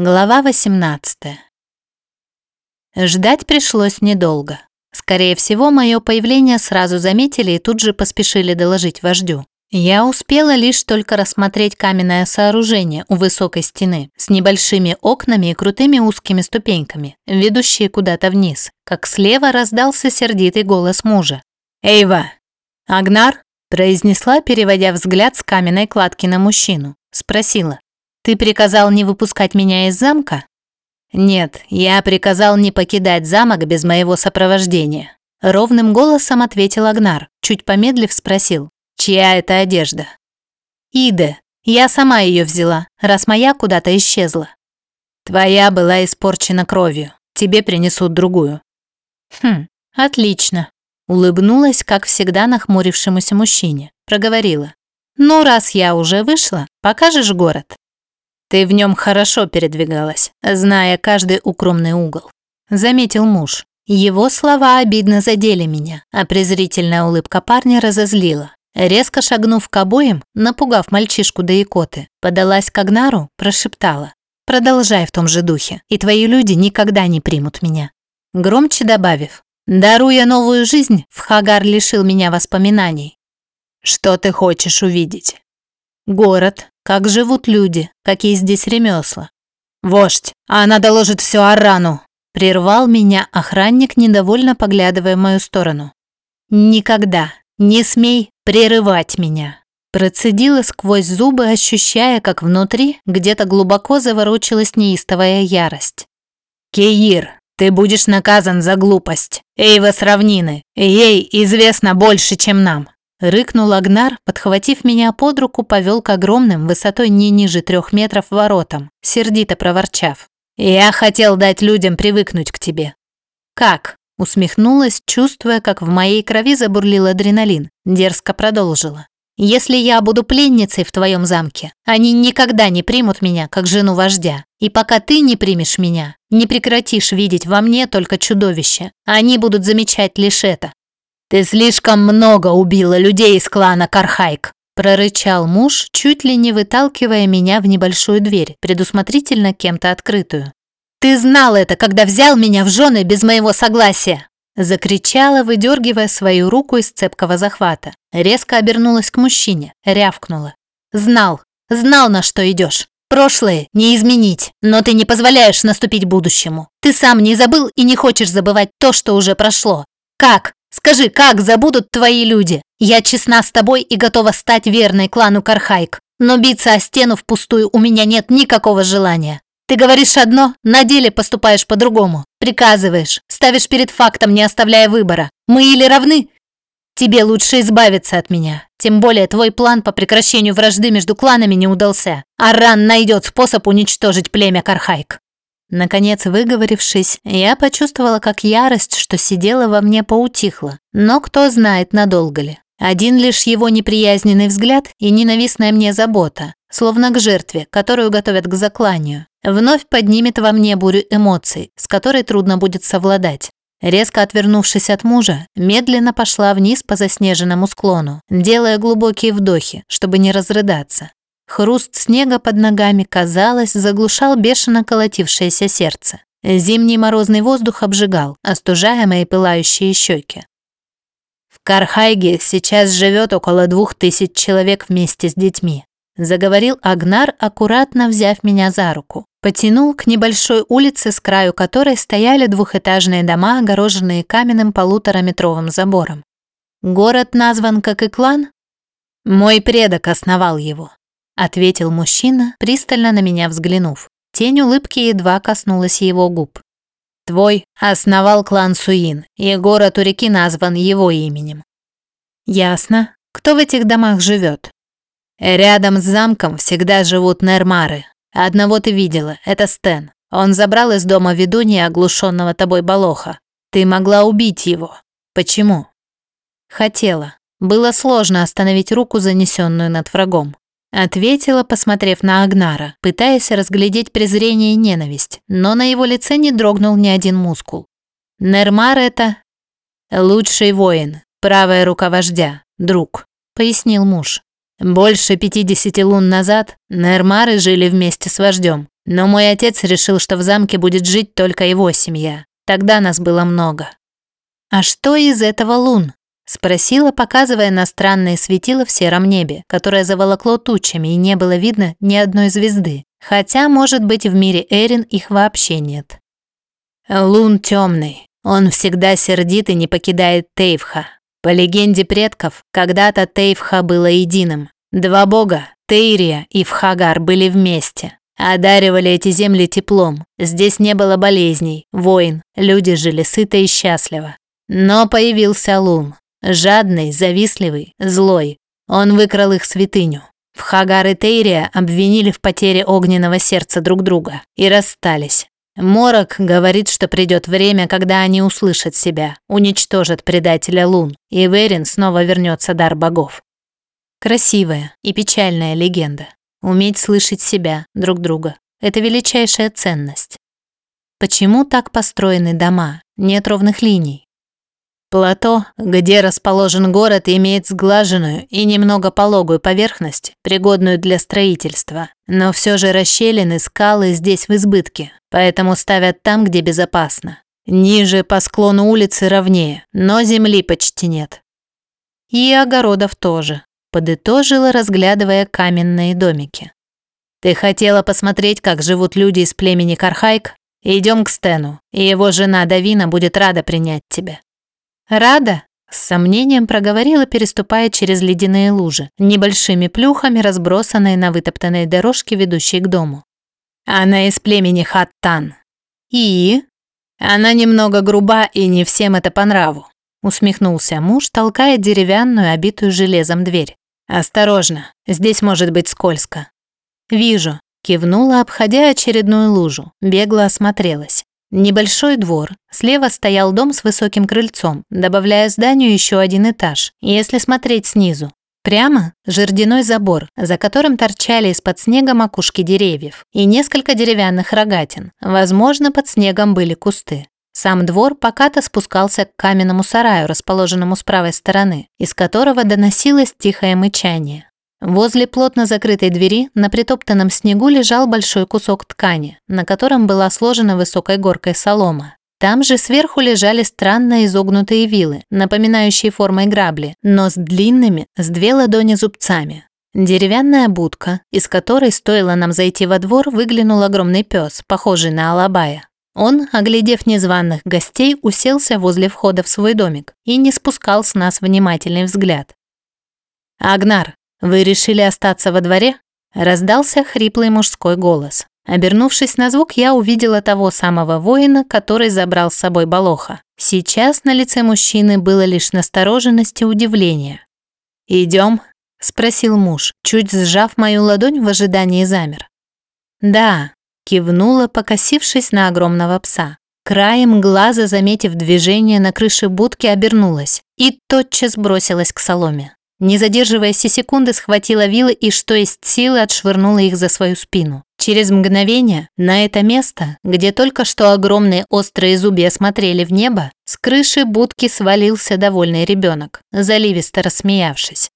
Глава 18. Ждать пришлось недолго. Скорее всего, мое появление сразу заметили и тут же поспешили доложить вождю. Я успела лишь только рассмотреть каменное сооружение у высокой стены с небольшими окнами и крутыми узкими ступеньками, ведущие куда-то вниз, как слева раздался сердитый голос мужа. «Эйва! Агнар?» произнесла, переводя взгляд с каменной кладки на мужчину. Спросила. «Ты приказал не выпускать меня из замка?» «Нет, я приказал не покидать замок без моего сопровождения», ровным голосом ответил Агнар, чуть помедлив спросил. Чья это одежда? Иде. Я сама ее взяла, раз моя куда-то исчезла. Твоя была испорчена кровью. Тебе принесут другую. Хм, отлично. Улыбнулась, как всегда, нахмурившемуся мужчине. Проговорила. Ну, раз я уже вышла, покажешь город? Ты в нем хорошо передвигалась, зная каждый укромный угол. Заметил муж. Его слова обидно задели меня, а презрительная улыбка парня разозлила. Резко шагнув к обоим, напугав мальчишку до икоты, подалась к Агнару, прошептала. «Продолжай в том же духе, и твои люди никогда не примут меня». Громче добавив. «Даруя новую жизнь, в Хагар лишил меня воспоминаний». «Что ты хочешь увидеть?» «Город, как живут люди, какие здесь ремесла». «Вождь, а она доложит все Арану», прервал меня охранник, недовольно поглядывая в мою сторону. «Никогда, не смей прерывать меня. Процедила сквозь зубы, ощущая, как внутри где-то глубоко заворочилась неистовая ярость. «Кеир, ты будешь наказан за глупость. Эйва с равнины. Ей известно больше, чем нам». Рыкнул Агнар, подхватив меня под руку, повел к огромным, высотой не ниже трех метров воротам, сердито проворчав. «Я хотел дать людям привыкнуть к тебе». «Как?» Усмехнулась, чувствуя, как в моей крови забурлил адреналин. Дерзко продолжила. «Если я буду пленницей в твоем замке, они никогда не примут меня как жену вождя. И пока ты не примешь меня, не прекратишь видеть во мне только чудовище, они будут замечать лишь это». «Ты слишком много убила людей из клана Кархайк», прорычал муж, чуть ли не выталкивая меня в небольшую дверь, предусмотрительно кем-то открытую. «Ты знал это, когда взял меня в жены без моего согласия!» Закричала, выдергивая свою руку из цепкого захвата. Резко обернулась к мужчине, рявкнула. «Знал, знал, на что идешь. Прошлое не изменить, но ты не позволяешь наступить будущему. Ты сам не забыл и не хочешь забывать то, что уже прошло. Как? Скажи, как забудут твои люди? Я честна с тобой и готова стать верной клану Кархайк. Но биться о стену впустую у меня нет никакого желания. Ты говоришь одно, на деле поступаешь по-другому. Приказываешь, ставишь перед фактом, не оставляя выбора. Мы или равны? Тебе лучше избавиться от меня. Тем более твой план по прекращению вражды между кланами не удался. Аран найдет способ уничтожить племя Кархайк. Наконец, выговорившись, я почувствовала, как ярость, что сидела во мне, поутихла. Но кто знает, надолго ли. Один лишь его неприязненный взгляд и ненавистная мне забота, словно к жертве, которую готовят к закланию. Вновь поднимет во мне бурю эмоций, с которой трудно будет совладать. Резко отвернувшись от мужа, медленно пошла вниз по заснеженному склону, делая глубокие вдохи, чтобы не разрыдаться. Хруст снега под ногами, казалось, заглушал бешено колотившееся сердце. Зимний морозный воздух обжигал, остужая мои пылающие щеки. В Кархайге сейчас живет около двух тысяч человек вместе с детьми заговорил Агнар, аккуратно взяв меня за руку. Потянул к небольшой улице, с краю которой стояли двухэтажные дома, огороженные каменным полутораметровым забором. Город назван как и клан? Мой предок основал его, ответил мужчина, пристально на меня взглянув. Тень улыбки едва коснулась его губ. Твой основал клан Суин, и город у реки назван его именем. Ясно. Кто в этих домах живет? Рядом с замком всегда живут нермары. Одного ты видела, это Стэн. Он забрал из дома ведунья оглушенного тобой Балоха. Ты могла убить его. Почему? Хотела. Было сложно остановить руку, занесенную над врагом. Ответила, посмотрев на Агнара, пытаясь разглядеть презрение и ненависть, но на его лице не дрогнул ни один мускул. Нермар это лучший воин, правая рука вождя, друг, пояснил муж. Больше 50 лун назад Нермары жили вместе с вождем, Но мой отец решил, что в замке будет жить только его семья. Тогда нас было много. А что из этого лун? Спросила, показывая на странные светила в сером небе, которое заволокло тучами и не было видно ни одной звезды. Хотя, может быть, в мире Эрин их вообще нет. Лун темный. Он всегда сердит и не покидает Тейвха. По легенде предков, когда-то Тейвха было единым. Два бога, Тейрия и Вхагар, были вместе. Одаривали эти земли теплом. Здесь не было болезней, войн, люди жили сыто и счастливо. Но появился Лун. Жадный, завистливый, злой. Он выкрал их святыню. В Хагар и Тейрия обвинили в потере огненного сердца друг друга и расстались. Морок говорит, что придет время, когда они услышат себя, уничтожат предателя лун, и в Эрин снова вернется дар богов. Красивая и печальная легенда. Уметь слышать себя, друг друга – это величайшая ценность. Почему так построены дома, нет ровных линий? Плато, где расположен город, имеет сглаженную и немного пологую поверхность, пригодную для строительства. Но все же расщелины, скалы здесь в избытке, поэтому ставят там, где безопасно. Ниже по склону улицы ровнее, но земли почти нет. И огородов тоже, подытожила, разглядывая каменные домики. Ты хотела посмотреть, как живут люди из племени Кархайк? Идем к Стену, и его жена Давина будет рада принять тебя. «Рада?» – с сомнением проговорила, переступая через ледяные лужи, небольшими плюхами, разбросанные на вытоптанной дорожке, ведущей к дому. «Она из племени Хаттан». «И?» «Она немного груба, и не всем это по нраву», – усмехнулся муж, толкая деревянную, обитую железом дверь. «Осторожно, здесь может быть скользко». «Вижу», – кивнула, обходя очередную лужу, бегло осмотрелась. Небольшой двор. Слева стоял дом с высоким крыльцом, добавляя зданию еще один этаж, если смотреть снизу. Прямо – жердяной забор, за которым торчали из-под снега макушки деревьев, и несколько деревянных рогатин. Возможно, под снегом были кусты. Сам двор покато спускался к каменному сараю, расположенному с правой стороны, из которого доносилось тихое мычание. Возле плотно закрытой двери на притоптанном снегу лежал большой кусок ткани, на котором была сложена высокой горкой солома. Там же сверху лежали странно изогнутые вилы, напоминающие формой грабли, но с длинными, с две ладони зубцами. Деревянная будка, из которой стоило нам зайти во двор, выглянул огромный пес, похожий на алабая. Он, оглядев незваных гостей, уселся возле входа в свой домик и не спускал с нас внимательный взгляд. «Агнар, «Вы решили остаться во дворе?» Раздался хриплый мужской голос. Обернувшись на звук, я увидела того самого воина, который забрал с собой Балоха. Сейчас на лице мужчины было лишь настороженность и удивление. «Идем?» – спросил муж, чуть сжав мою ладонь в ожидании замер. «Да», – кивнула, покосившись на огромного пса. Краем глаза, заметив движение на крыше будки, обернулась и тотчас бросилась к соломе. Не задерживаясь и секунды, схватила вилы и, что есть силы, отшвырнула их за свою спину. Через мгновение на это место, где только что огромные острые зубья смотрели в небо, с крыши будки свалился довольный ребенок, заливисто рассмеявшись.